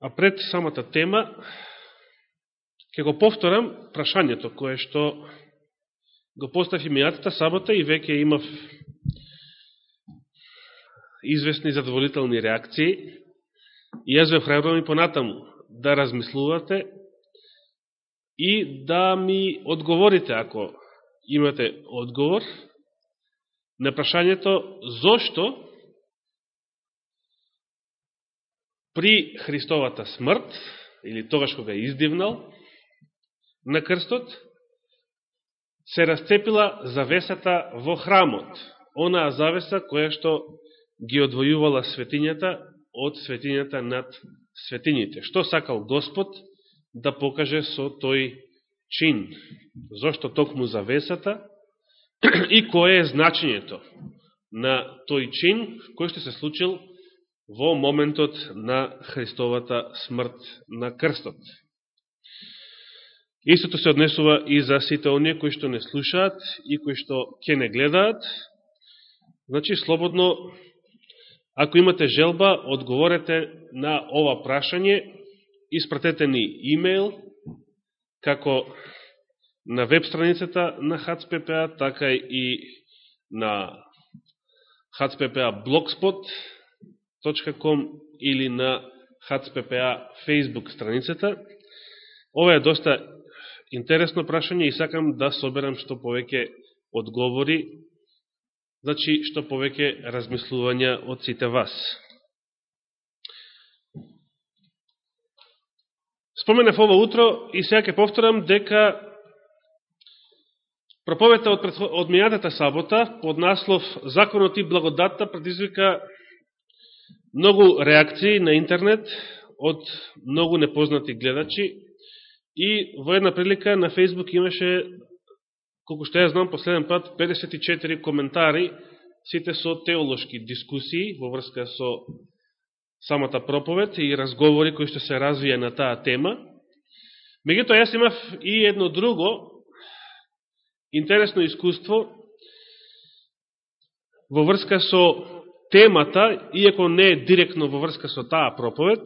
А пред самата тема, ќе го повторам прашањето кое што го постави и мијатата сабота и веќе имав известни задоволителни реакции. И јас ве храбрам и понатаму да размислувате и да ми одговорите, ако имате одговор, на прашањето зошто при Христовата смрт, или тогаш кога е издивнал на крстот, се расцепила завесата во храмот, онаа завеса која што ги одвојувала светињата од светињата над светињите. Што сакал Господ да покаже со тој чин? Зошто токму завесата и кое е значењето на тој чин кој што се случил во моментот на Христовата смрт на крстот. Истото се однесува и за сите оние кои што не слушаат и кои што ќе не гледаат. Значи, слободно, ако имате желба, одговорете на ова прашање, испратете ни имейл, како на веб страницата на HACPPA, така и на HACPPA БЛОКСПОТ www.com или на HACPPA Facebook страницата. Ова е доста интересно прашање и сакам да соберам што повеќе одговори, значи што повеќе размислувања од сите вас. Споменав ова утро и сега ќе повторам дека проповета од, од мијатата сабота под наслов Законот и благодатта предизвика многу реакции на интернет од многу непознати гледачи и во една прилика на Facebook имаше, колку што ја знам последен пат, 54 коментари, сите со теолошки дискусии во врска со самата проповед и разговори кои што се развија на таа тема. Меѓуто, јас имав и едно друго интересно искуство во врска со темата, иако не е директно во врска со таа проповед,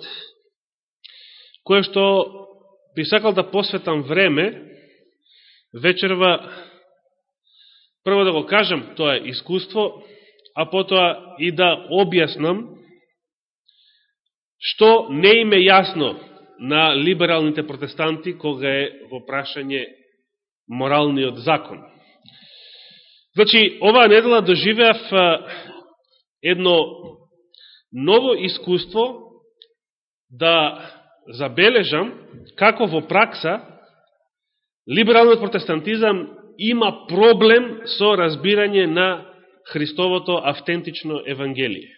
која што би сакал да посветам време, вечерва, прво да го кажам тоа е искуство, а потоа и да објаснам што не е јасно на либералните протестанти кога е во прашање моралниот закон. Значи, оваа недела доживеав едно ново искуство да забележам како во пракса либералниот протестантизам има проблем со разбирање на Христовото автентично Евангелие.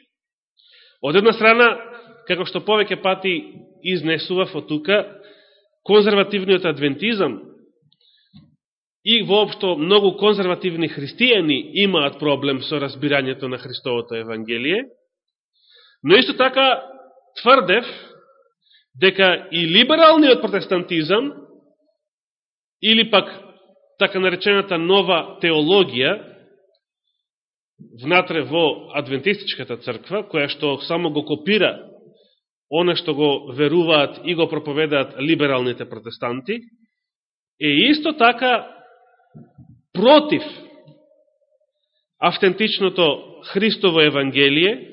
Од една страна, како што повеќе пати изнесував од тука, конзервативниот адвентизам и воопшто многу конзервативни христијани имаат проблем со разбирањето на Христовото Евангелие, но исто така тврдев дека и либералниот протестантизам или пак така наречената нова теологија внатре во адвентистичката црква, која што само го копира оно што го веруваат и го проповедаат либералните протестанти, е исто така против автентичното Христово Евангелие,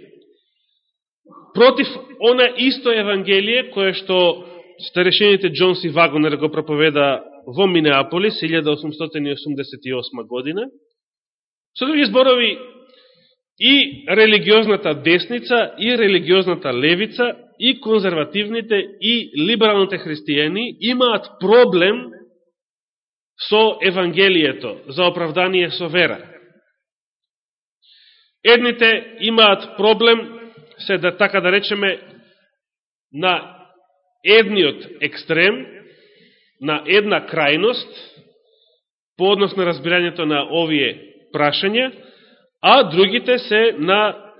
против она исто Евангелие кое што старешените Джонс и Вагонер го проповеда во Минеаполис 1888 година. Со други зборови, и религиозната десница, и религиозната левица, и конзервативните, и либералните христијани имаат проблем со Евангелието за оправдание со вера. Едните имаат проблем, се да така да речеме, на едниот екстрем, на една крајност, по однос на разбирањето на овие прашања, а другите се на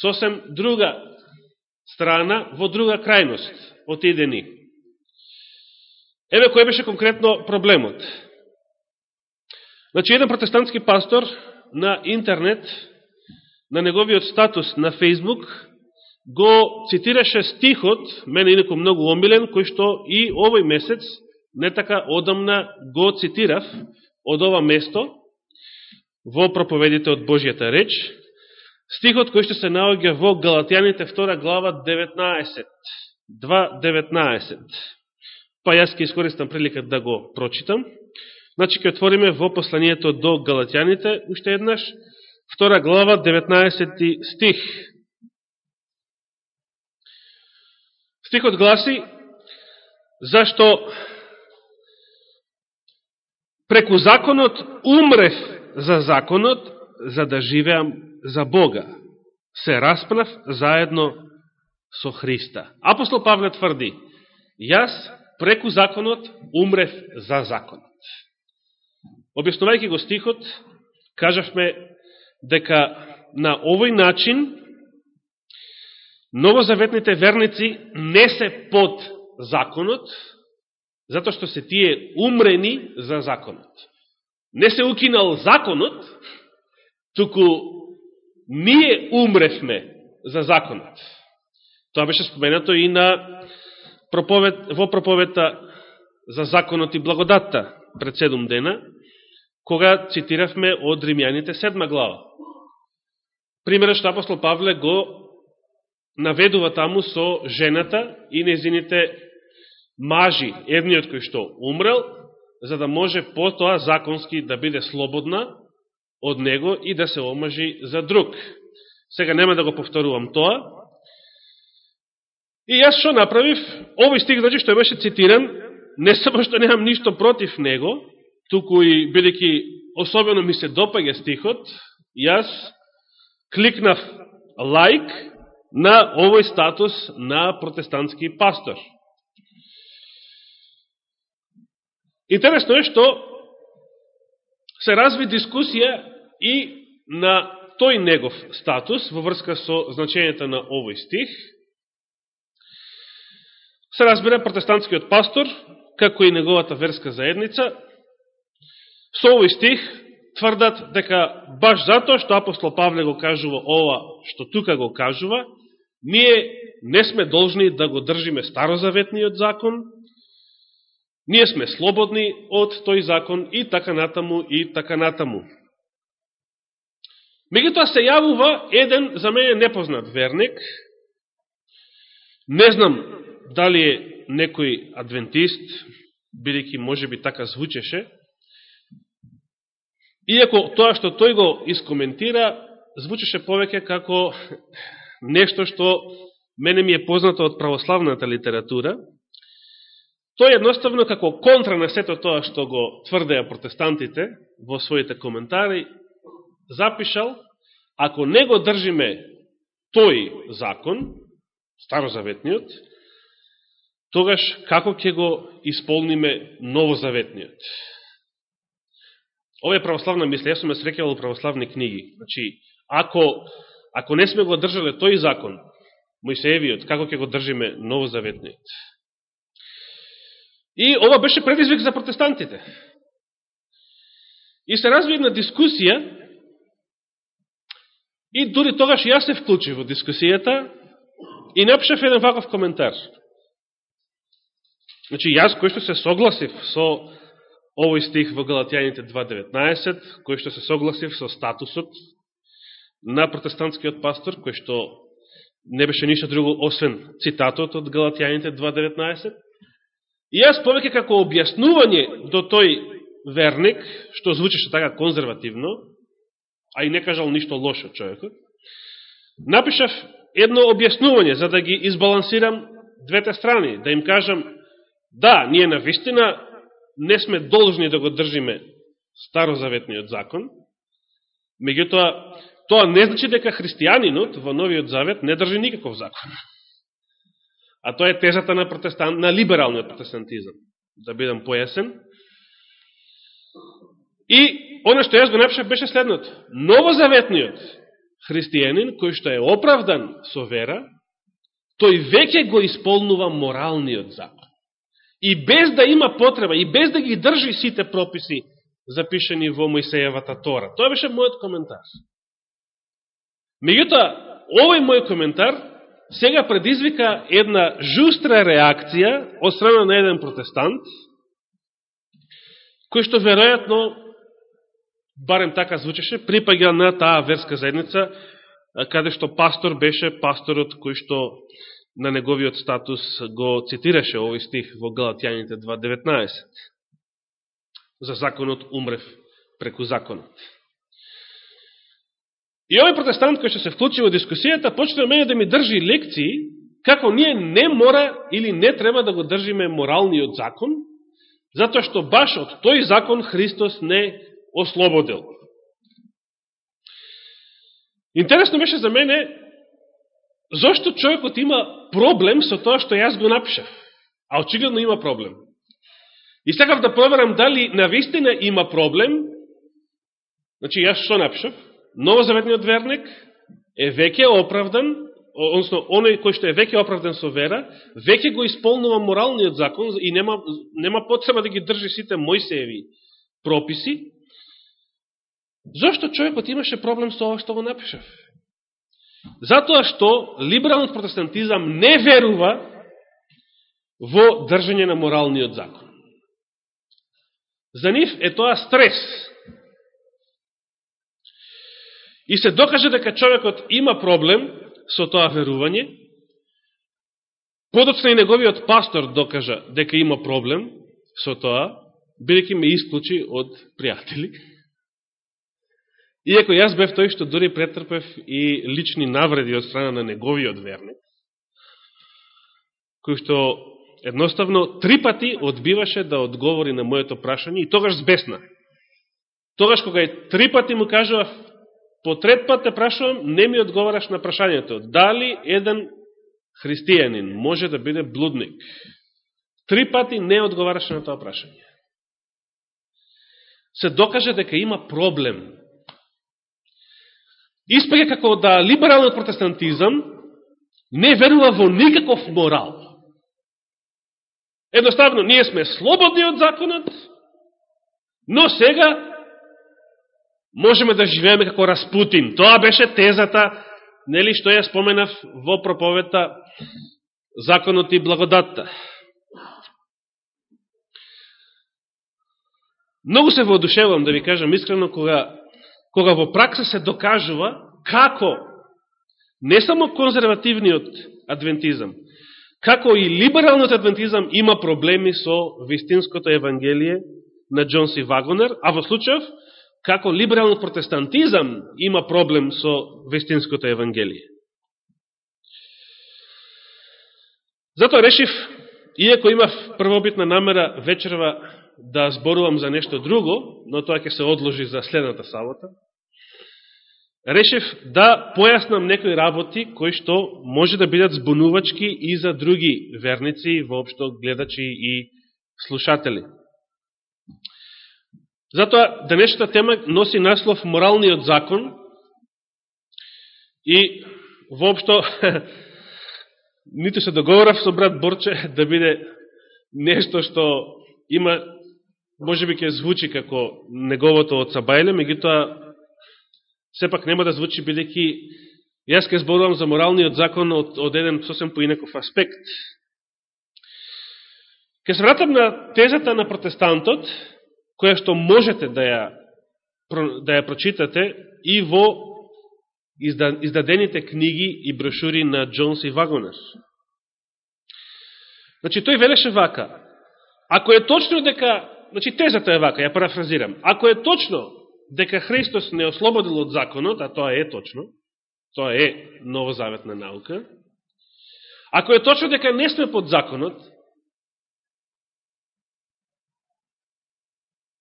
сосем друга страна, во друга крајност, отидени. Еве кој беше конкретно проблемот. Значи, еден протестантски пастор на интернет, на неговиот статус на Фейсбук, го цитираше стихот, мене инако многу омилен, кој што и овој месец, не така одамна, го цитирав од ова место во проповедите од Божијата реч, стихот кој што се наоѓа во Галатјаните 2 глава 19, 2.19. Па јас ке искористам прилика да го прочитам. Значи, ке отвориме во посланието до Галатјаните, уште еднаш, втора глава, 19 стих. Стихот гласи, зашто преку законот умрев за законот, за да живеам за Бога. Се распнав заедно со Христа. Апостол Павле тврди, јас преку законот умрев за законот. Објаснувајќи го стихот, кажавме дека на овој начин новозаветните верници не се под законот, затоа што се тие умрени за законот. Не се укинал законот, туку ние умревме за законот. Тоа беше споменато и на проповед, во проповета за законот и благодатта пред седум дена, кога цитиравме од Римјаните седма глава. Примерот што апостол Павле го наведува таму со жената и незините мажи, едниот кој што умрел, за да може потоа законски да биде слободна од него и да се омажи за друг. Сега нема да го повторувам тоа. И јас што направив? Овој стих, значи, што беше цитиран, не само што немам ништо против него, туку и бидејќи особено ми се допаѓа стихот, јас кликнав лайк на овој статус на протестантски пастор. Интересно е што се разви дискусија и на тој негов статус во врска со значењето на овој стих. Се разбира протестантскиот пастор, како и неговата верска заедница, со овој стих тврдат дека баш затоа што апостол Павле го кажува ова што тука го кажува, ние не сме должни да го држиме старозаветниот закон, ние сме слободни од тој закон и така натаму и така натаму. Мегутоа се јавува еден за мене непознат верник, не знам дали е некој адвентист, бидејќи може би така звучеше, иако тоа што тој го искоментира, звучеше повеќе како нешто што мене ми е познато од православната литература, тој едноставно како контра на сето тоа што го тврдеа протестантите во своите коментари, запишал, ако не го држиме тој закон, старозаветниот, тогаш како ќе го исполниме новозаветниот. Ова е православна мисла, јас сум ја срекавал православни книги. Значи, ако Ако не сме го држале тој закон, Мојсеевиот, како ќе го држиме новозаветниот? И ова беше предизвик за протестантите. И се разви една дискусија, и дури тогаш јас се вклучив во дискусијата, и напишав еден ваков коментар. Значи, јас кој што се согласив со овој стих во Галатјаните 2.19, кој што се согласив со статусот на протестантскиот пастор, кој што не беше ништо друго, освен цитатот од Галатјаните 2.19. И јас повеќе како објаснување до тој верник, што звучеше така конзервативно, а и не кажал ништо лошо човекот, напишав едно објаснување за да ги избалансирам двете страни, да им кажам, да, ние на вистина не сме должни да го држиме старозаветниот закон, меѓутоа Тоа не значи дека христијанинот во Новиот Завет не држи никаков закон. А тоа е тезата на, протестант, на либералниот протестантизам, да бидам појасен. И оно што јас го напишав беше следното. Новозаветниот христијанин, кој што е оправдан со вера, тој веќе го исполнува моралниот закон. И без да има потреба, и без да ги држи сите прописи запишени во Моисеевата Тора. Тоа беше мојот коментар. Меѓутоа, овој мој коментар сега предизвика една жустра реакција од страна на еден протестант, кој што веројатно, барем така звучеше, припаѓа на таа верска заедница, каде што пастор беше пасторот кој што на неговиот статус го цитираше овој стих во Галатјаните 2.19. За законот умрев преку законот. И овој протестант кој што се вклучи во дискусијата, почна мене да ми држи лекции како ние не мора или не треба да го држиме моралниот закон, затоа што баш од тој закон Христос не ослободил. Интересно беше за мене зошто човекот има проблем со тоа што јас го напишав. А очигледно има проблем. И сакав да проверам дали навистина има проблем. Значи, јас што напишав? Новозаветниот верник е веќе оправдан, односно, оној кој што е веќе оправдан со вера, веќе го исполнува моралниот закон и нема, нема потреба да ги држи сите Мојсееви прописи. Зошто човекот имаше проблем со ова што го напишав? Затоа што либералниот протестантизам не верува во држање на моралниот закон. За нив е тоа стрес. И се докаже дека човекот има проблем со тоа верување, подоцна и неговиот пастор докажа дека има проблем со тоа, бидеќи ме исклучи од пријатели, Иако јас бев тој што дури претрпев и лични навреди од страна на неговиот верник, кој што едноставно три пати одбиваше да одговори на моето прашање и тогаш збесна. Тогаш кога и три пати му кажував, по трет пат те прашувам, не ми одговараш на прашањето. Дали еден христијанин може да биде блудник? Три пати не одговараше на тоа прашање. Се докаже дека има проблем испега како да либералниот протестантизам не верува во никаков морал. Едноставно, ние сме слободни од законот, но сега можеме да живееме како Распутин. Тоа беше тезата, нели, што ја споменав во проповета Законот и благодатта. Многу се воодушевам, да ви кажам искрено, кога кога во пракса се докажува како не само конзервативниот адвентизам, како и либералниот адвентизам има проблеми со вистинското евангелие на Джонси Вагонер, а во случајов како либералниот протестантизам има проблем со вистинското евангелие. Затоа решив, иако имав првобитна намера вечерва да зборувам за нешто друго, но тоа ќе се одложи за следната сабота, решив да појаснам некои работи кои што може да бидат збунувачки и за други верници, воопшто гледачи и слушатели. Затоа, денешната тема носи наслов Моралниот закон и воопшто нито се договорав со брат Борче да биде нешто што има може би ќе звучи како неговото од Сабајле, меѓутоа сепак нема да звучи бидејќи јас ке зборувам за моралниот закон од, од еден сосем поинаков аспект. Ке се вратам на тезата на протестантот, која што можете да ја, да ја прочитате и во издадените книги и брошури на Джонс и Вагонер. Значи, тој велеше вака. Ако е точно дека значи тезата е вака, ја парафразирам. Ако е точно дека Христос не ослободил од законот, а тоа е точно, тоа е новозаветна наука, ако е точно дека не сме под законот,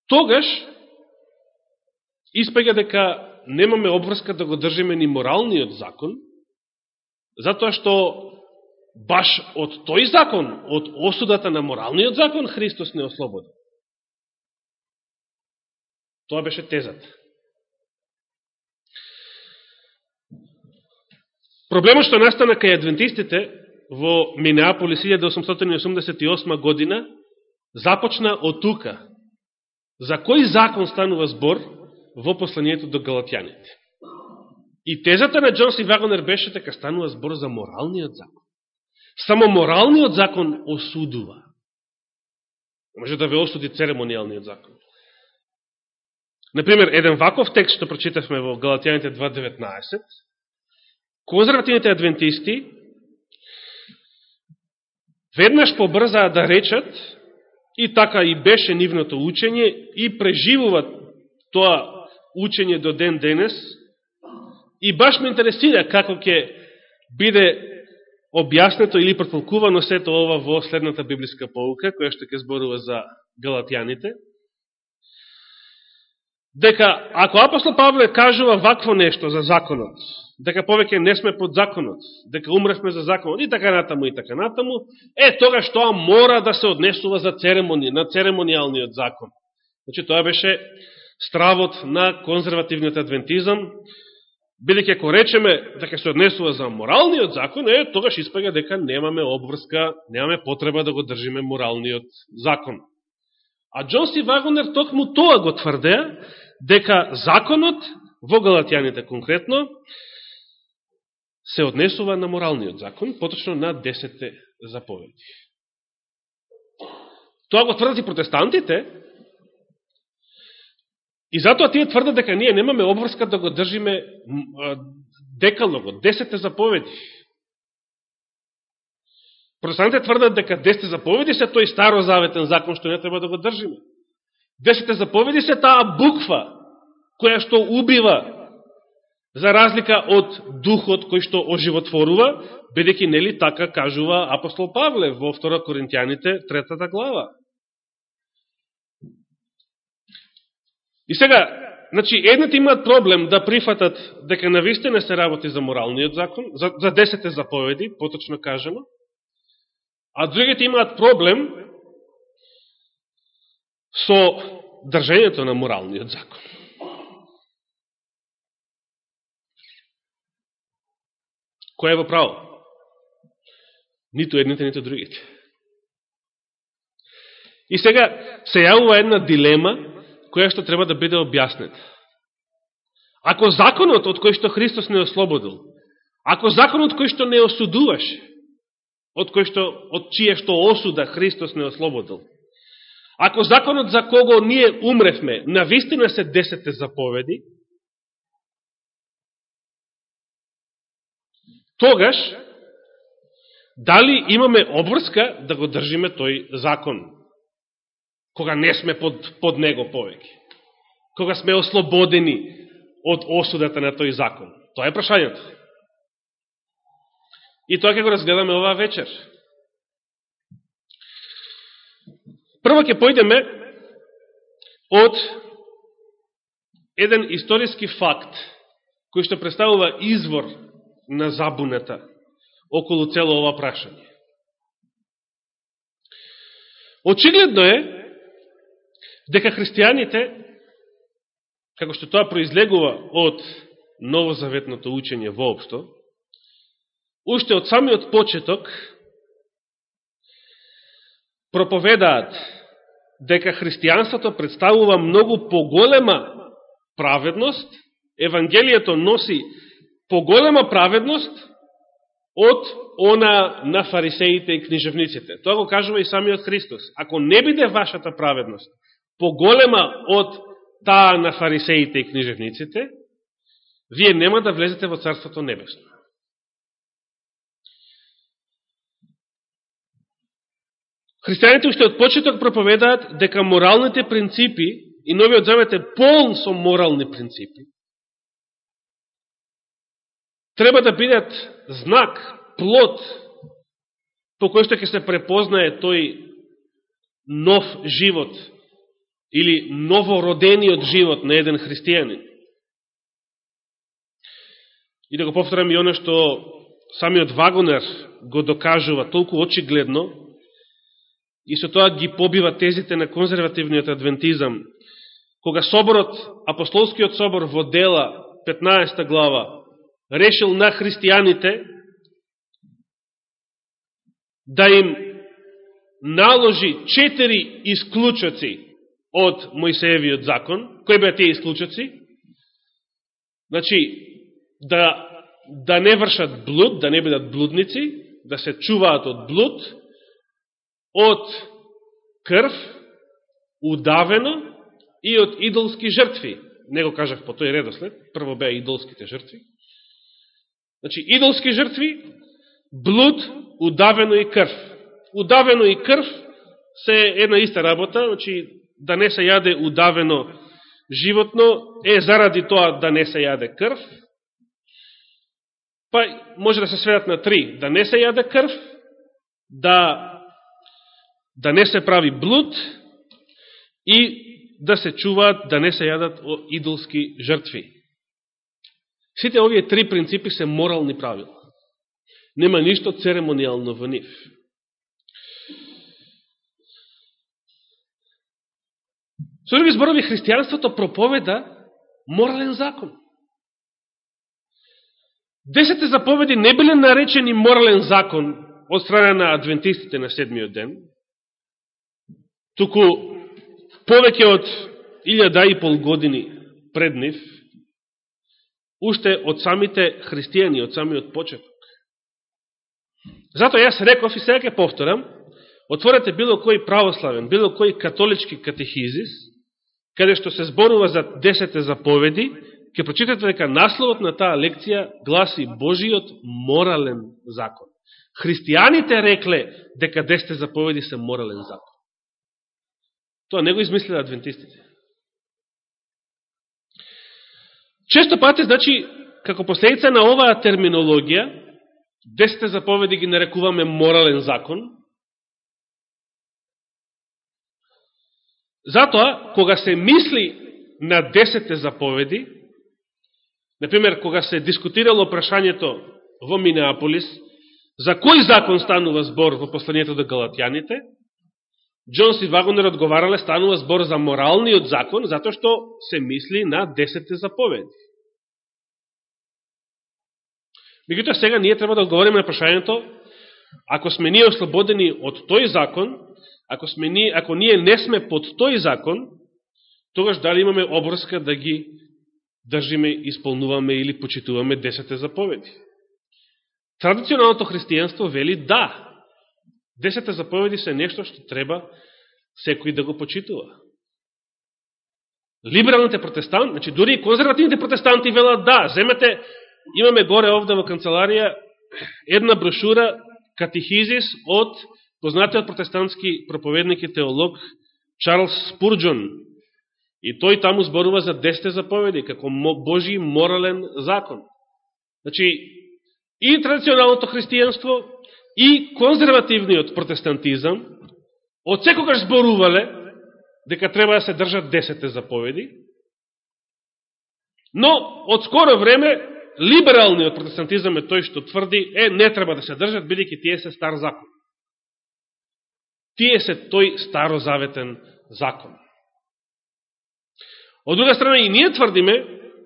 тогаш испега дека немаме обврска да го држиме ни моралниот закон, затоа што баш од тој закон, од осудата на моралниот закон, Христос не ослободил. Тоа беше тезата. Проблемот што настана кај адвентистите во Минеаполис 1888 година започна од тука. За кој закон станува збор во посланието до Галатјаните? И тезата на Джонс и Вагонер беше дека станува збор за моралниот закон. Само моралниот закон осудува. Може да ве осуди церемонијалниот закон. Например, еден ваков текст што прочитавме во Галатијаните 2.19, конзервативните адвентисти веднаш побрзаа да речат, и така и беше нивното учење, и преживуваат тоа учење до ден денес, и баш ме интересира како ќе биде објаснето или протолкувано сето ова во следната библиска полука, која што ќе зборува за галатјаните, дека ако апостол Павле кажува вакво нешто за законот, дека повеќе не сме под законот, дека умревме за законот и така натаму и така натаму, е тога што мора да се однесува за церемони, на церемонијалниот закон. Значи тоа беше стравот на конзервативниот адвентизам, бидеќи ако речеме дека се однесува за моралниот закон, е тогаш испага дека немаме обврска, немаме потреба да го држиме моралниот закон. А Джонс и Вагонер токму тоа го тврдеа, дека законот, во Галатјаните конкретно, се однесува на моралниот закон, поточно на десете заповеди. Тоа го тврдат и протестантите, и затоа тие тврдат дека ние немаме обврска да го држиме декалогот, десете заповеди. Протестантите тврдат дека десете заповеди се тој старозаветен закон што не треба да го држиме. Десете заповеди се таа буква која што убива за разлика од духот кој што оживотворува, бидеќи нели така кажува апостол Павле во 2 Коринтијаните, третата глава. И сега, значи, едните имаат проблем да прифатат дека навистина се работи за моралниот закон, за, за десете заповеди, поточно кажено, а другите имаат проблем со држањето на моралниот закон. Кој е во право? Ниту едните, ниту другите. И сега се јавува една дилема која што треба да биде објаснета. Ако законот од кој што Христос не ослободил, ако законот кој што не осудуваше, од кој што од чие што осуда Христос не ослободил, ако законот за кого ние умревме, на вистина се десете заповеди, тогаш, дали имаме обврска да го држиме тој закон, кога не сме под, под него повеќе, кога сме ослободени од осудата на тој закон. Тоа е прашањето. И тоа ќе го разгледаме оваа вечер. Прво ќе појдеме од еден историски факт, кој што представува извор на забуната околу цело ова прашање. Очигледно е дека христијаните, како што тоа произлегува од новозаветното учење воопшто, уште од самиот почеток проповедаат дека христијанството представува многу поголема праведност, Евангелието носи поголема праведност од она на фарисеите и книжевниците. Тоа го кажува и самиот Христос. Ако не биде вашата праведност поголема од таа на фарисеите и книжевниците, вие нема да влезете во Царството Небесно. Христијаните уште од почеток проповедаат дека моралните принципи и новиот завет е полн со морални принципи, треба да бидат знак, плод, по кој што ќе се препознае тој нов живот или новородениот живот на еден христијанин. И да го повторам и оно што самиот Вагонер го докажува толку очигледно и со тоа ги побива тезите на конзервативниот адвентизам, кога соборот, апостолскиот собор во дела 15 глава решил на христијаните да им наложи четири исклучоци од Мојсеевиот закон. Кои беа тие исклучоци? Значи, да, да не вршат блуд, да не бидат блудници, да се чуваат од блуд, од крв, удавено и од идолски жртви. Не го кажах по па тој редослед, прво беа идолските жртви. Значи, идолски жртви, блуд, удавено и крв. Удавено и крв се една иста работа, значи, да не се јаде удавено животно, е заради тоа да не се јаде крв. Па, може да се сведат на три. Да не се јаде крв, да, да не се прави блуд и да се чуваат, да не се јадат идолски жртви. Сите овие три принципи се морални правила. Нема ништо церемонијално во нив. Со други зборови, христијанството проповеда морален закон. Десете заповеди не биле наречени морален закон од страна на адвентистите на седмиот ден, туку повеќе од илјада и пол години пред нив, уште од самите христијани, од самиот почеток. Зато јас реков и сега ќе повторам, отворете било кој православен, било кој католички катехизис, каде што се зборува за десете заповеди, ќе прочитате дека насловот на таа лекција гласи Божиот морален закон. Христијаните рекле дека десете заповеди се морален закон. Тоа не го измислиле адвентистите. Често пати, значи, како последица на оваа терминологија, десете заповеди ги нарекуваме морален закон. Затоа, кога се мисли на десете заповеди, например, кога се дискутирало прашањето во Минеаполис, за кој закон станува збор во посланието до Галатјаните, Джонс и Вагонер одговарале станува збор за моралниот закон, затоа што се мисли на десете заповеди. Меѓутоа сега ние треба да одговориме на прашањето, ако сме ние ослободени од тој закон, ако, сме ние, ако ние не сме под тој закон, тогаш дали имаме обрска да ги држиме, исполнуваме или почитуваме десете заповеди. Традиционалното христијанство вели да, Десете заповеди се нешто што треба секој да го почитува. Либералните протестанти, значи дури и конзервативните протестанти велат да, земете, имаме горе овде во канцеларија една брошура катехизис од познатиот протестантски проповедник и теолог Чарлс Спурджон. И тој таму зборува за десете заповеди, како Божи морален закон. Значи, и традиционалното христијанство, и конзервативниот протестантизам од секогаш зборувале дека треба да се држат десете заповеди, но од скоро време либералниот протестантизам е тој што тврди, е, не треба да се држат, бидејќи тие се стар закон. Тие се тој старозаветен закон. Од друга страна и ние тврдиме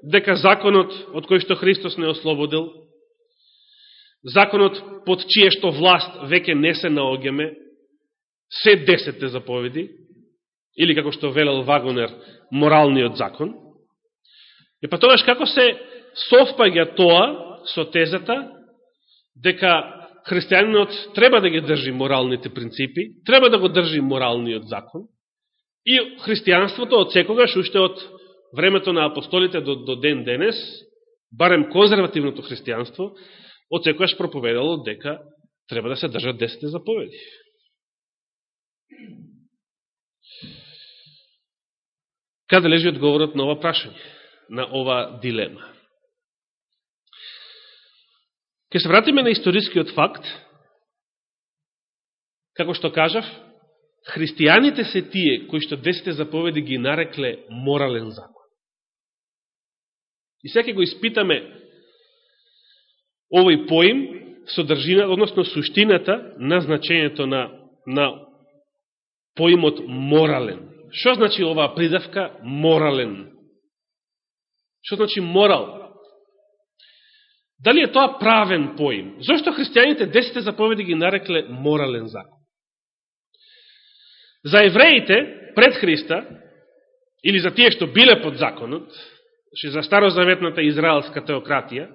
дека законот од кој што Христос не ослободил законот под чие што власт веќе не се наогеме, се десетте заповеди, или како што велел Вагонер, моралниот закон. И па тогаш како се совпаѓа тоа со тезата дека христијанинот треба да ги држи моралните принципи, треба да го држи моралниот закон, и христијанството од секогаш, уште од времето на апостолите до, до ден денес, барем конзервативното христијанство, од секојаш проповедало дека треба да се држат десете заповеди. Каде лежи одговорот на ова прашање, на ова дилема? Ке се вратиме на историскиот факт, како што кажав, христијаните се тие кои што десете заповеди ги нарекле морален закон. И сега го испитаме овој поим, содржина, односно суштината на значењето на, на поимот морален. Што значи оваа придавка морален? Што значи морал? Дали е тоа правен поим? Зошто христијаните десете заповеди ги нарекле морален закон? За евреите пред Христа, или за тие што биле под законот, значи за старозаветната израелска теократија,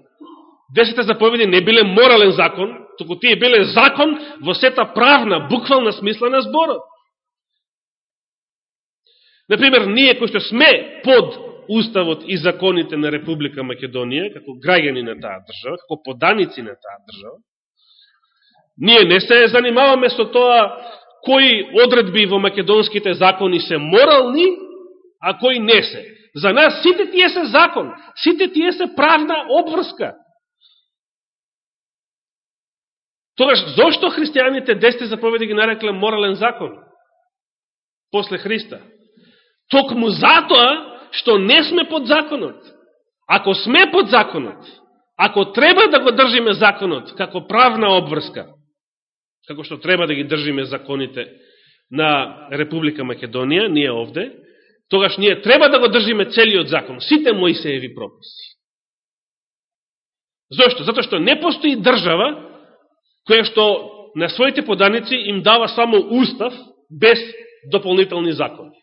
Десете заповеди не биле морален закон, туку тие биле закон во сета правна, буквална смисла на зборот. Например, ние кои што сме под уставот и законите на Република Македонија, како граѓани на таа држава, како поданици на таа држава, ние не се занимаваме со тоа кои одредби во македонските закони се морални, а кои не се. За нас сите тие се закон, сите тие се правна обврска. Тогаш, зошто христијаните десте заповеди ги нарекле морален закон? После Христа. Токму затоа, што не сме под законот. Ако сме под законот, ако треба да го држиме законот како правна обврска, како што треба да ги држиме законите на Република Македонија, ние овде, тогаш ние треба да го држиме целиот закон, сите Моисееви прописи. Зошто? Зато што не постои држава која што на своите поданици им дава само устав без дополнителни закони.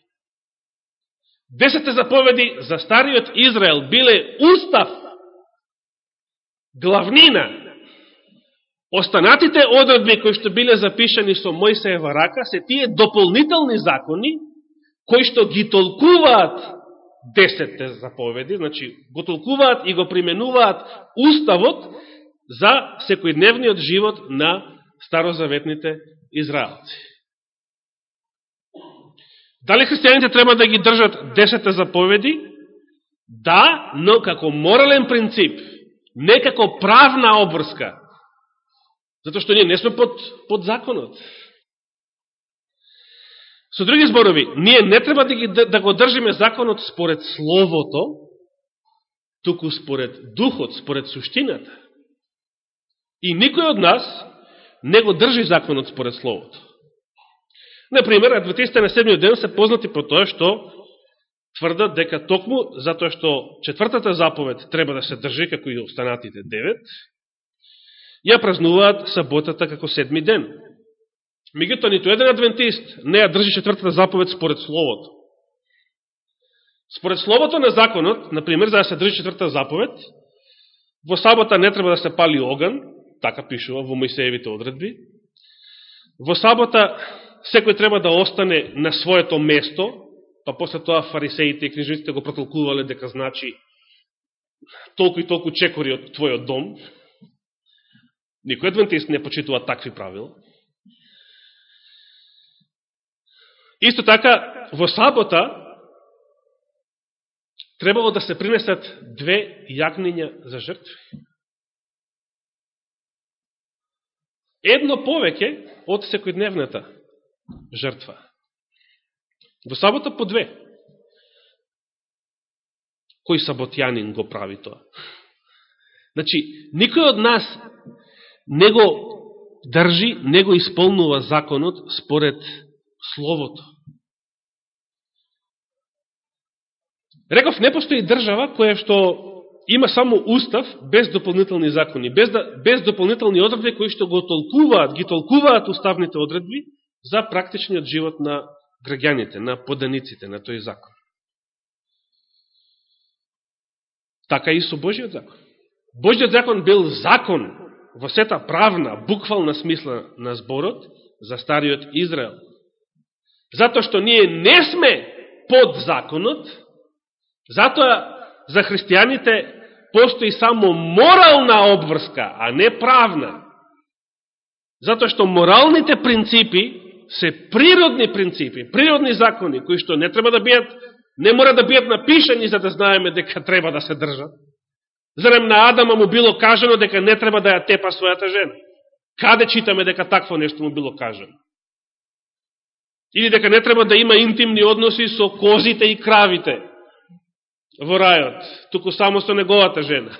Десете заповеди за стариот Израел биле устав, главнина, Останатите одредби кои што биле запишани со Мојсеева рака се тие дополнителни закони кои што ги толкуваат десетте заповеди, значи го толкуваат и го применуваат уставот за секојдневниот живот на старозаветните израелци. Дали христијаните треба да ги држат десетте заповеди? Да, но како морален принцип, не како правна обврска, Затоа што ние не сме под, под законот. Со други зборови, ние не треба да, ги, да, да го држиме законот според словото, туку според духот, според суштината. И никој од нас не го држи законот според словото. Например, адвентистите на седмиот ден се познати по тоа што тврдат дека токму, затоа што четвртата заповед треба да се држи, како и останатите девет, ја празнуваат саботата како седми ден. Меѓуто, ниту еден адвентист не ја држи четвртата заповед според Словото. Според Словото на законот, например, за да се држи четвртата заповед, во сабота не треба да се пали оган, така пишува во Моисеевите одредби. Во сабота секој треба да остане на своето место, па после тоа фарисеите и книжниците го протолкувале дека значи толку и толку чекори од твојот дом, Никој адвентист не почитува такви правила. Исто така, во сабота требало да се принесат две јагниња за жртви. Едно повеќе од секојдневната жртва. Во сабота по две. Кој саботјанин го прави тоа? Значи, никој од нас не го држи, не го исполнува законот според Словото. Реков, не постои држава која што има само устав без дополнителни закони, без, да, без дополнителни одредби кои што го толкуваат, ги толкуваат уставните одредби за практичниот живот на граѓаните, на поданиците на тој закон. Така и со Божиот закон. Божиот закон бил закон во сета правна, буквална смисла на зборот за Стариот Израел. Затоа што ние не сме под законот, затоа за христијаните постои само морална обврска, а не правна. Затоа што моралните принципи се природни принципи, природни закони, кои што не треба да бијат, не мора да бијат напишани за да знаеме дека треба да се држат. Зарем на Адама му било кажено дека не треба да ја тепа својата жена? Каде читаме дека такво нешто му било кажено? Или дека не треба да има интимни односи со козите и кравите во рајот, туку само со неговата жена?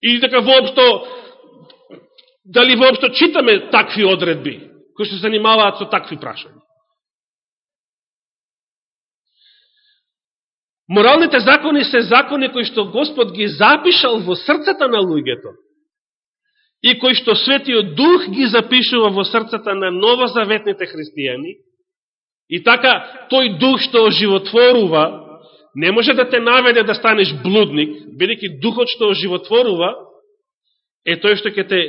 Или дека така воопшто, дали воопшто читаме такви одредби, кои се занимаваат со такви прашања? Моралните закони се закони кои што Господ ги запишал во срцата на луѓето и кои што Светиот Дух ги запишува во срцата на новозаветните христијани и така тој Дух што оживотворува не може да те наведе да станеш блудник, бидеќи духот што оживотворува, е тој што ќе те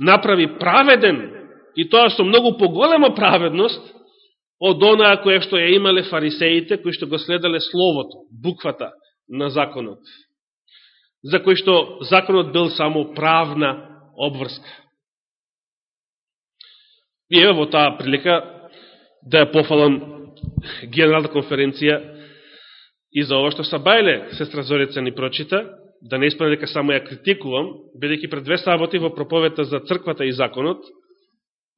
направи праведен, и тоа со многу поголема праведност, од онаа која што ја имале фарисеите, кои што го следале словото, буквата на законот, за кој што законот бил само правна обврска. И ева во таа прилика да ја пофалам Генерална конференција и за ова што Сабајле, сестра Зорица ни прочита, да не испане дека само ја критикувам, бидејќи пред две саботи во проповета за црквата и законот,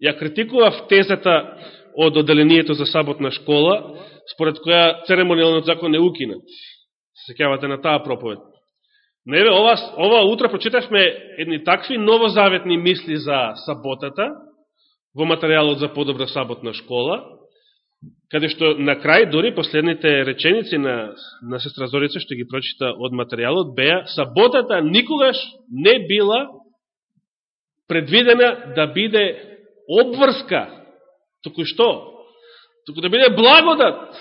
ја критикував тезата од оделението за саботна школа, според која церемонијалниот закон е укинат. Се секјавате на таа проповед. Но ова, ова утро прочитавме едни такви новозаветни мисли за саботата, во материјалот за подобра саботна школа, каде што на крај, дори последните реченици на, на сестра Зорица, што ги прочита од материјалот, беа, саботата никогаш не била предвидена да биде обврска, туку што? Туку да биде благодат.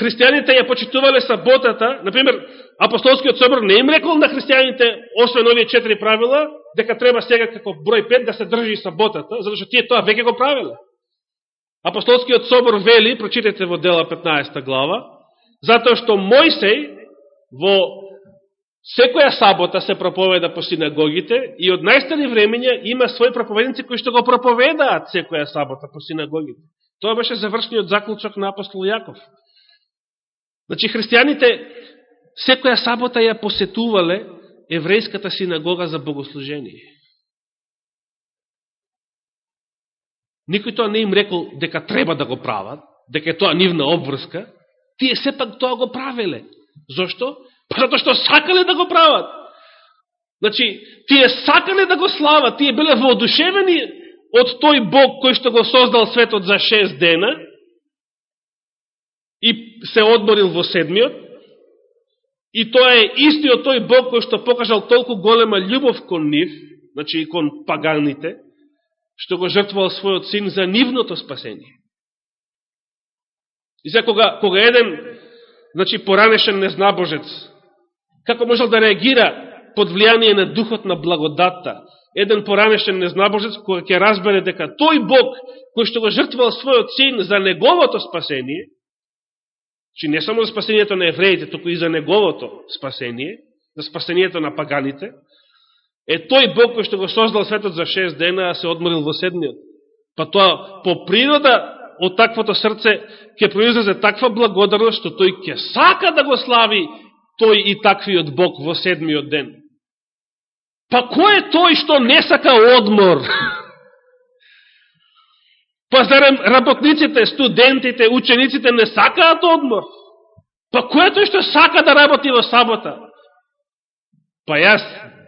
Христијаните ја почитувале саботата, например, апостолскиот собор не им рекол на христијаните, освен овие четири правила, дека треба сега како број пет да се држи саботата, затоа што тие тоа веќе го правиле. Апостолскиот собор вели, прочитете во дела 15 глава, затоа што Мојсей во секоја сабота се проповеда по синагогите и од најстари времења има своји проповедници кои што го проповедаат секоја сабота по синагогите. Тоа беше завршниот заклучок на апостол Јаков. Значи, христијаните секоја сабота ја посетувале еврејската синагога за богослужение. Никој тоа не им рекол дека треба да го прават, дека е тоа нивна обврска, тие сепак тоа го правеле. Зошто? Па затоа што сакале да го прават. Значи, тие сакале да го слават, тие биле воодушевени од тој Бог кој што го создал светот за шест дена и се одморил во седмиот, и тоа е истиот тој Бог кој што покажал толку голема љубов кон нив, значи и кон паганите, што го жртвувал својот син за нивното спасение. И за кога, кога еден, значи поранешен незнабожец, како можел да реагира под влијание на духот на благодатта, еден поранешен незнабожец, кога ќе разбере дека тој Бог, кој што го жртвувал својот син за неговото спасение, че не само за спасението на евреите, току и за неговото спасение, за спасението на паганите, е тој Бог кој што го создал светот за шест дена, а се одморил во седмиот. Па тоа, по природа, од таквото срце, ќе произлезе таква благодарност, што тој ќе сака да го слави тој и таквиот Бог во седмиот ден. Па кој е тој што не сака одмор? Па зарем работниците, студентите, учениците не сакаат одмор? Па кој е тој што сака да работи во сабота? Па јас,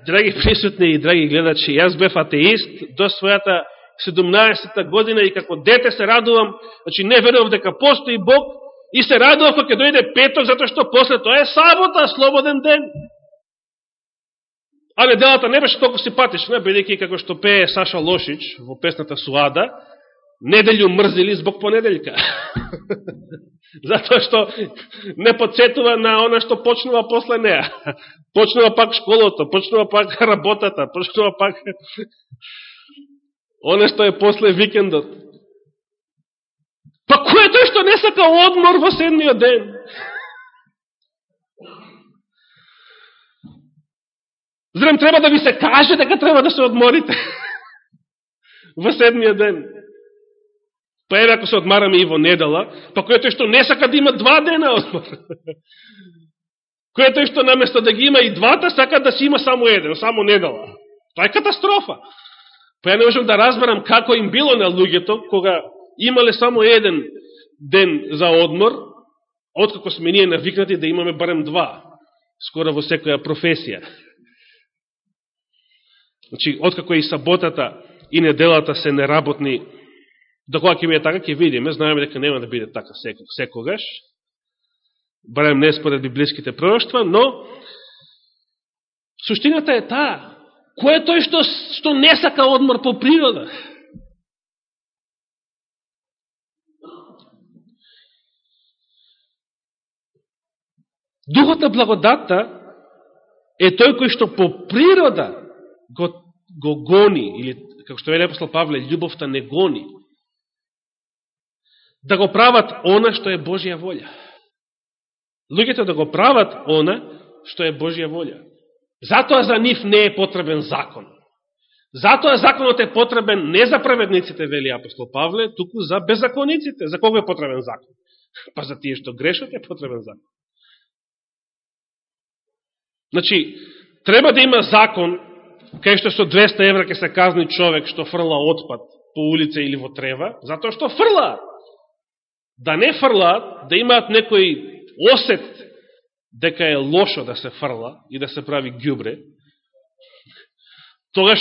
драги присутни и драги гледачи, јас бев атеист до својата 17-та година и како дете се радувам, значи не верувам дека постои Бог и се радувам кога ќе дојде петок, затоа што после тоа е сабота, слободен ден. А неделата не беше толку симпатична, бидејќи како што пее Саша Лошич во песната Суада, неделју мрзили због понеделјка. Затоа што не подсетува на она што почнува после неа. Почнува пак школото, почнува пак работата, почнува пак она што е после викендот. Па кој е тој што не сака одмор во седмиот ден? Зрем треба да ви се каже дека треба да се одморите во седмиот ден. Па еве ако се одмараме и во недела, па кој што не сака да има два дена одмор? кој што наместо да ги има и двата, сака да си има само еден, само недела? Тоа е катастрофа. Па ја не можем да разберам како им било на луѓето, кога имале само еден ден за одмор, откако сме ние навикнати да имаме барем два, скоро во секоја професија. Значи, откако и саботата и неделата се неработни Да Докога ќе биде така, ќе видиме, знаеме дека нема да биде така секогаш, барем не според библиските пророќства, но суштината е таа. Кој е тој што, што не сака одмор по природа? Духот на благодатта е тој кој што по природа го, го гони, или, како што вели апостол Павле, љубовта не гони, да го прават она што е Божија волја. Луѓето да го прават она што е Божија волја. Затоа за нив не е потребен закон. Затоа законот е потребен не за праведниците, вели апостол Павле, туку за беззакониците. За кого е потребен закон? Па за тие што грешат е потребен закон. Значи, треба да има закон кај што со 200 евра ке се казни човек што фрла отпад по улица или во трева, затоа што фрла. Да не фрлаат, да имаат некој осет дека е лошо да се фрла и да се прави гјубре, тогаш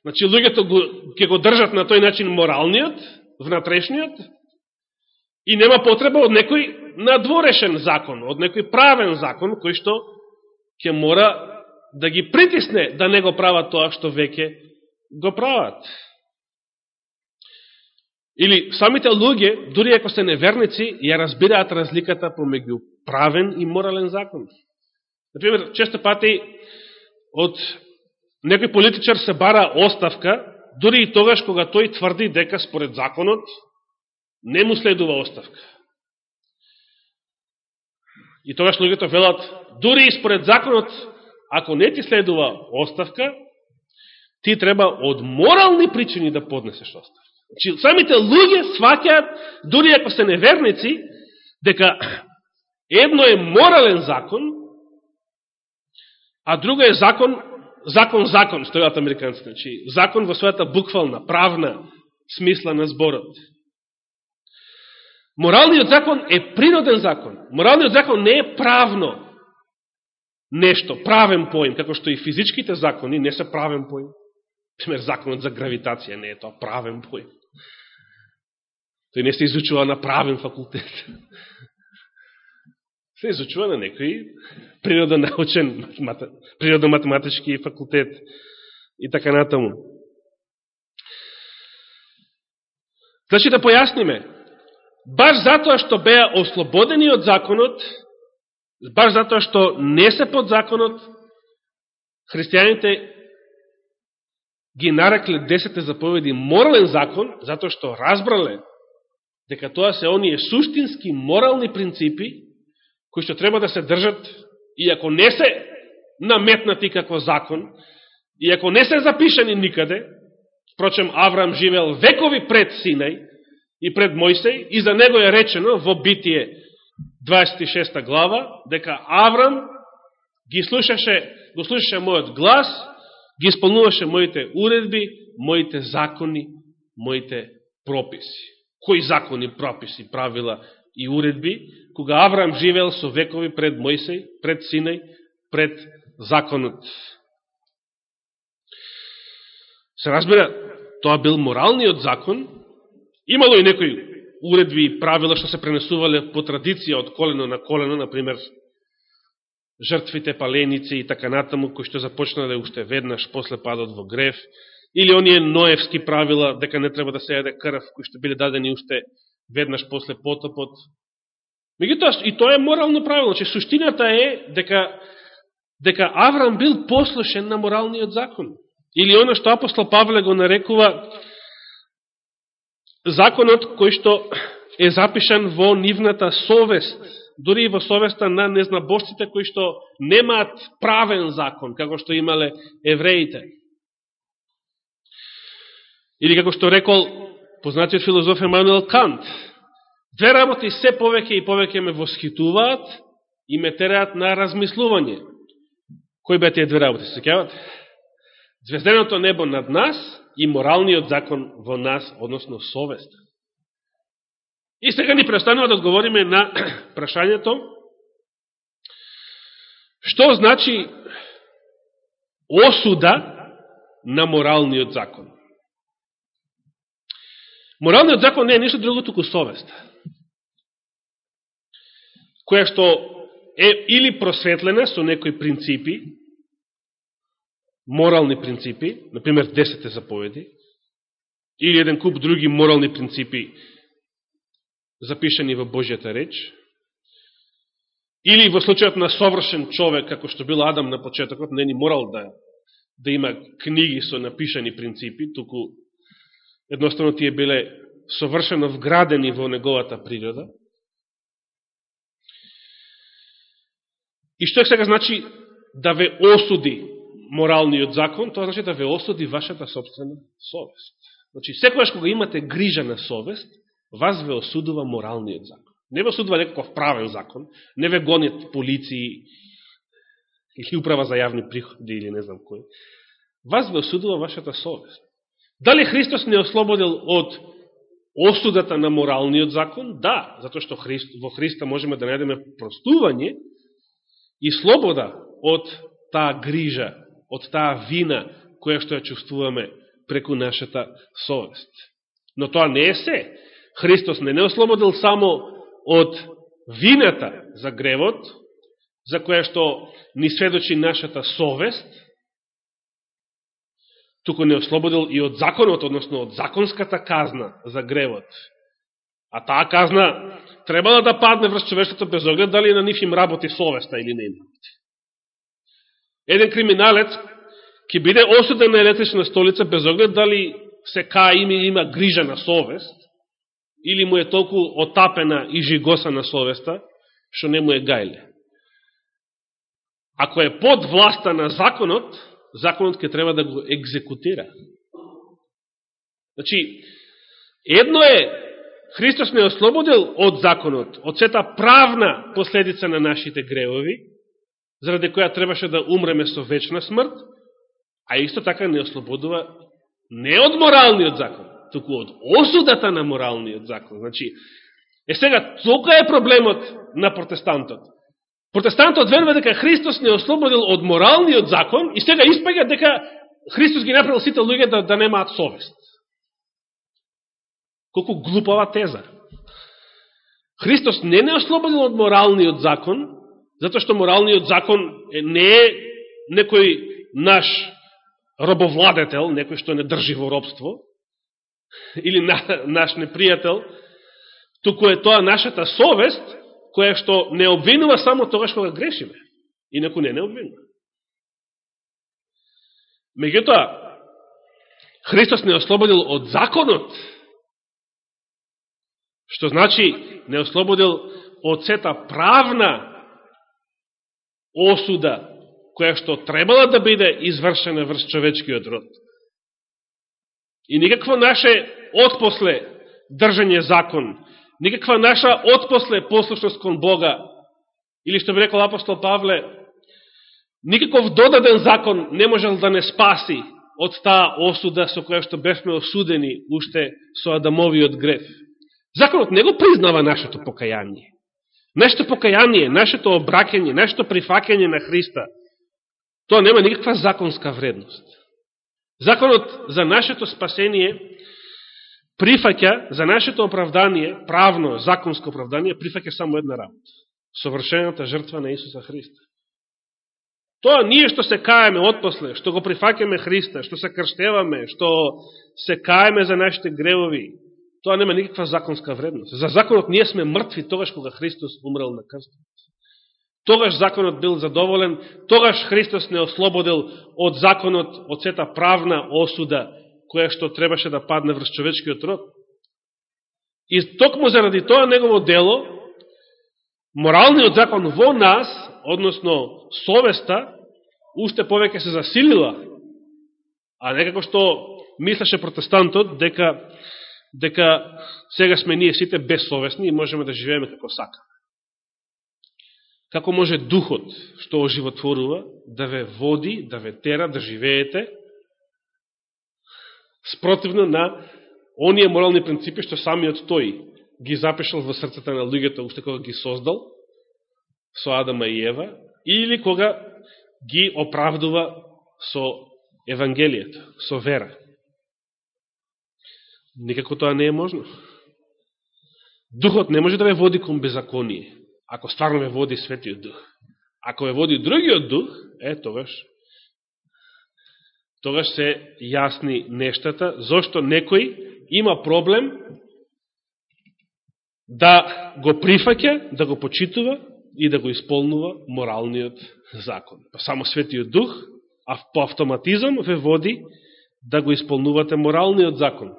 Значи, луѓето го, ќе го држат на тој начин моралниот, внатрешниот, и нема потреба од некој надворешен закон, од некој правен закон, кој што ќе мора да ги притисне да не го прават тоа што веќе го прават. Или самите луѓе, дури ако се неверници, ја разбираат разликата помеѓу правен и морален закон. Например, често пати од некој политичар се бара оставка, дури и тогаш кога тој тврди дека според законот не му следува оставка. И тогаш луѓето велат, дури и според законот, ако не ти следува оставка, ти треба од морални причини да поднесеш оставка. Чи самите луѓе сваќаат, дури ако се неверници, дека едно е морален закон, а друго е закон закон, закон, стојат американски. значи, закон во својата буквална, правна смисла на зборот. Моралниот закон е природен закон. Моралниот закон не е правно нешто, правен поим, како што и физичките закони не се правен поим. Пример, законот за гравитација не е тоа правен поим. Тој не се изучува на правен факултет се изучува на некој природонаучен, природоматематички факултет и така натаму. Значи да појасниме, баш затоа што беа ослободени од законот, баш затоа што не се под законот, христијаните ги нарекле десете заповеди морален закон, затоа што разбрале дека тоа се оние суштински морални принципи кои што треба да се држат, и ако не се наметнати како закон, и ако не се запишани никаде, впрочем, Аврам живел векови пред Синај и пред Мојсеј, и за него е речено во Битие 26 глава, дека Аврам ги слушаше, го слушаше мојот глас, ги исполнуваше моите уредби, моите закони, моите прописи. Кои закони, прописи, правила и уредби, кога Авраам живеел со векови пред Мојсеј, пред Синај, пред законот. Се разбира, тоа бил моралниот закон, имало и некои уредби и правила што се пренесувале по традиција од колено на колено, например, жртвите, паленици и така натаму, кои што започнале уште веднаш после падот во греф, или оние ноевски правила, дека не треба да се јаде крв, кои што биле дадени уште веднаш после потопот. Меѓутоа, и тоа е морално правило. Че значи, суштината е дека, дека Аврам бил послушен на моралниот закон. Или оно што апостол Павле го нарекува законот кој што е запишан во нивната совест, дури и во совеста на незнабожците кои што немаат правен закон, како што имале евреите. Или како што рекол познатиот филозоф Емануел Кант, две работи се повеќе и повеќе ме восхитуваат и ме тереат на размислување. Кои бе тие две работи, се кјават? Звезденото небо над нас и моралниот закон во нас, односно совест. И сега ни престанува да одговориме на прашањето што значи осуда на моралниот закон. Моралниот закон не е ништо друго, туку совест. Која што е или просветлена со некои принципи, морални принципи, например, десете заповеди, или еден куп други морални принципи запишани во Божјата реч, или во случајот на совршен човек, како што бил Адам на почетокот, не ни морал да, да има книги со напишани принципи, туку едноставно тие биле совршено вградени во неговата природа. И што е сега значи да ве осуди моралниот закон, тоа значи да ве осуди вашата собствена совест. Значи, секојаш кога имате грижа на совест, вас ве осудува моралниот закон. Не ве осудува некаков правен закон, не ве гонят полиции или управа за јавни приходи или не знам кој. Вас ве осудува вашата совест. Дали Христос не ослободил од осудата на моралниот закон? Да, затоа што во Христа можеме да најдеме простување и слобода од таа грижа, од таа вина која што ја чувствуваме преку нашата совест. Но тоа не е се. Христос не не ослободил само од вината за гревот, за која што ни сведочи нашата совест, туку не ослободил и од законот, односно од законската казна за гревот. А таа казна требала да падне врз човештото без оглед дали на нив им работи совеста или не им работи. Еден криминалец ќе биде осуден на електрична столица без оглед дали се каа име има грижа на совест или му е толку отапена и жигоса на совеста, што не му е гајле. Ако е под власта на законот, законот ќе треба да го екзекутира. Значи, едно е Христос не ослободил од законот, од сета правна последица на нашите гревови, заради која требаше да умреме со вечна смрт, а исто така не ослободува не од моралниот закон, туку од осудата на моралниот закон. Значи, е сега, тока е проблемот на протестантот. Протестантот верува дека Христос не ослободил од моралниот закон и сега испаѓа дека Христос ги направил сите луѓе да, да немаат совест. Колку глупава теза. Христос не не ослободил од моралниот закон, затоа што моралниот закон не е некој наш робовладетел, некој што не држи во робство, или на, наш непријател, туку е тоа нашата совест, која што не обвинува само тогаш кога грешиме. Инаку не не обвинува. Меѓутоа, Христос не ослободил од законот, што значи не ослободил од сета правна осуда која што требала да биде извршена врз човечкиот род. И никакво наше отпосле држање закон, никаква наша отпосле послушност кон Бога, или што би рекол апостол Павле, никаков додаден закон не можел да не спаси од таа осуда со која што бевме осудени уште со Адамовиот греф. Законот не го признава нашето покаяние. Нашето покаяние, нашето обракење, нашето прифакење на Христа – Тоа нема никаква законска вредност. Законот за нашето спасение прифаќа, за нашето оправдание, правно, законско оправдание, прифаќа само една работа. Совршената жртва на Исуса Христа. Тоа ние што се каеме отпосле, што го прифаќаме Христа, што се крштеваме, што се каеме за нашите гревови, тоа нема никаква законска вредност. За законот ние сме мртви тогаш кога Христос умрел на крстот. Тогаш законот бил задоволен, тогаш Христос не ослободил од законот, од сета правна осуда, која што требаше да падне врз човечкиот род. И токму заради тоа негово дело, моралниот закон во нас, односно совеста, уште повеќе се засилила, а некако што мислеше протестантот, дека, дека сега сме ние сите безсовестни и можеме да живееме како сака. Како може духот што оживотворува да ве води, да ве тера, да живеете спротивно на оние морални принципи што самиот тој ги запишал во срцата на луѓето уште кога ги создал со Адама и Ева или кога ги оправдува со Евангелието, со вера. Никако тоа не е можно. Духот не може да ве води кон беззаконие ако стварно ме води Светиот Дух. Ако ме води другиот Дух, е, тогаш, тогаш се јасни нештата, зашто некој има проблем да го прифаќа, да го почитува и да го исполнува моралниот закон. Па само Светиот Дух, а по автоматизам ве води да го исполнувате моралниот закон.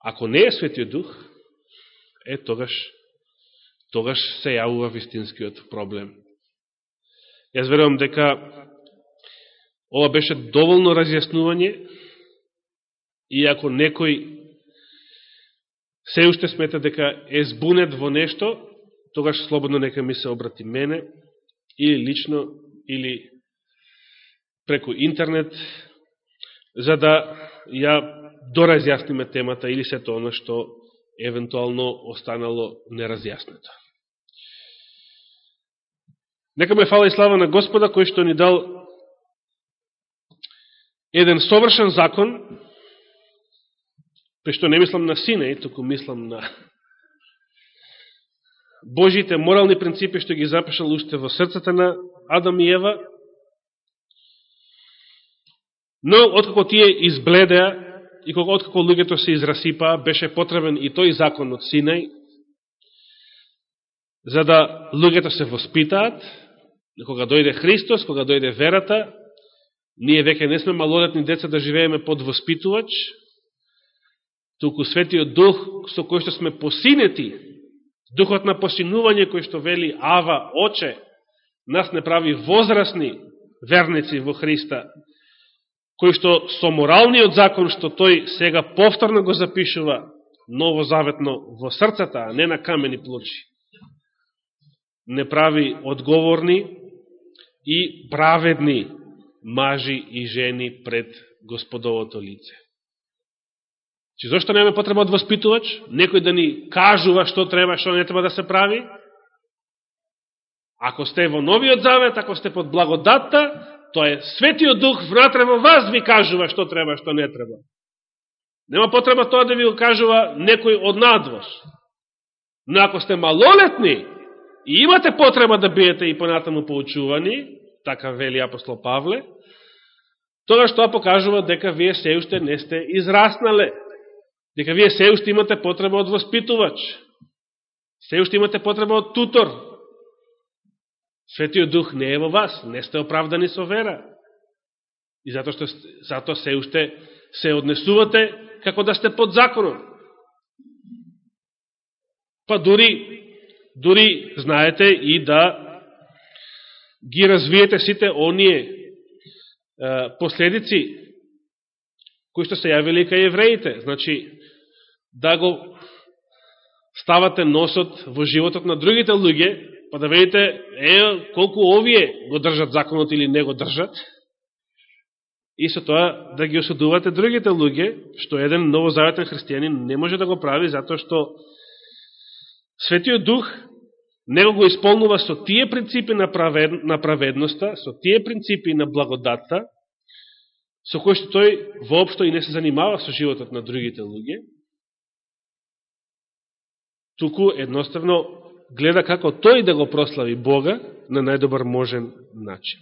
Ако не е Светиот Дух, е тогаш, тогаш се јавува вистинскиот проблем. Јас верувам дека ова беше доволно разјаснување и ако некој се уште смета дека е збунет во нешто, тогаш слободно нека ми се обрати мене, или лично, или преку интернет, за да ја доразјасниме темата или сето тоа што евентуално останало неразјаснето. Нека ме фала и слава на Господа, кој што ни дал еден совршен закон, при што не мислам на и туку мислам на Божите морални принципи што ги запишал уште во срцата на Адам и Ева, но откако тие избледеа и кога откако луѓето се израсипаа, беше потребен и тој закон од Синај, за да луѓето се воспитаат, кога дојде Христос, кога дојде верата, ние веќе не сме малолетни деца да живееме под воспитувач, туку Светиот Дух, со кој што сме посинети, Духот на посинување кој што вели Ава, Оче, нас не прави возрастни верници во Христа, кој што со моралниот закон што тој сега повторно го запишува новозаветно во срцата, а не на камени плочи, не прави одговорни и праведни мажи и жени пред Господовото лице. Че зашто нема потреба од воспитувач? Некој да ни кажува што треба, што не треба да се прави? Ако сте во новиот завет, ако сте под благодатта, Тоа е Светиот Дух внатре во вас ви кажува што треба, што не треба. Нема потреба тоа да ви го кажува некој од надвор. Но ако сте малолетни и имате потреба да биете и понатаму поучувани, така вели апостол Павле, тога што покажува дека вие се уште не сте израснале, дека вие се уште имате потреба од воспитувач, се уште имате потреба од тутор, Светиот Дух не е во вас, не сте оправдани со вера. И затоа што затоа се уште се однесувате како да сте под законом. Па дури, дури знаете и да ги развиете сите оние последици кои што се јавили кај евреите. Значи, да го ставате носот во животот на другите луѓе, па да видите е, колку овие го држат законот или не го држат, и со тоа да ги осудувате другите луѓе, што еден новозаветен христијанин не може да го прави, затоа што Светиот Дух него го исполнува со тие принципи на, правед, на праведноста, со тие принципи на благодатта, со кои што тој воопшто и не се занимава со животот на другите луѓе, туку едноставно гледа како тој да го прослави Бога на најдобар можен начин.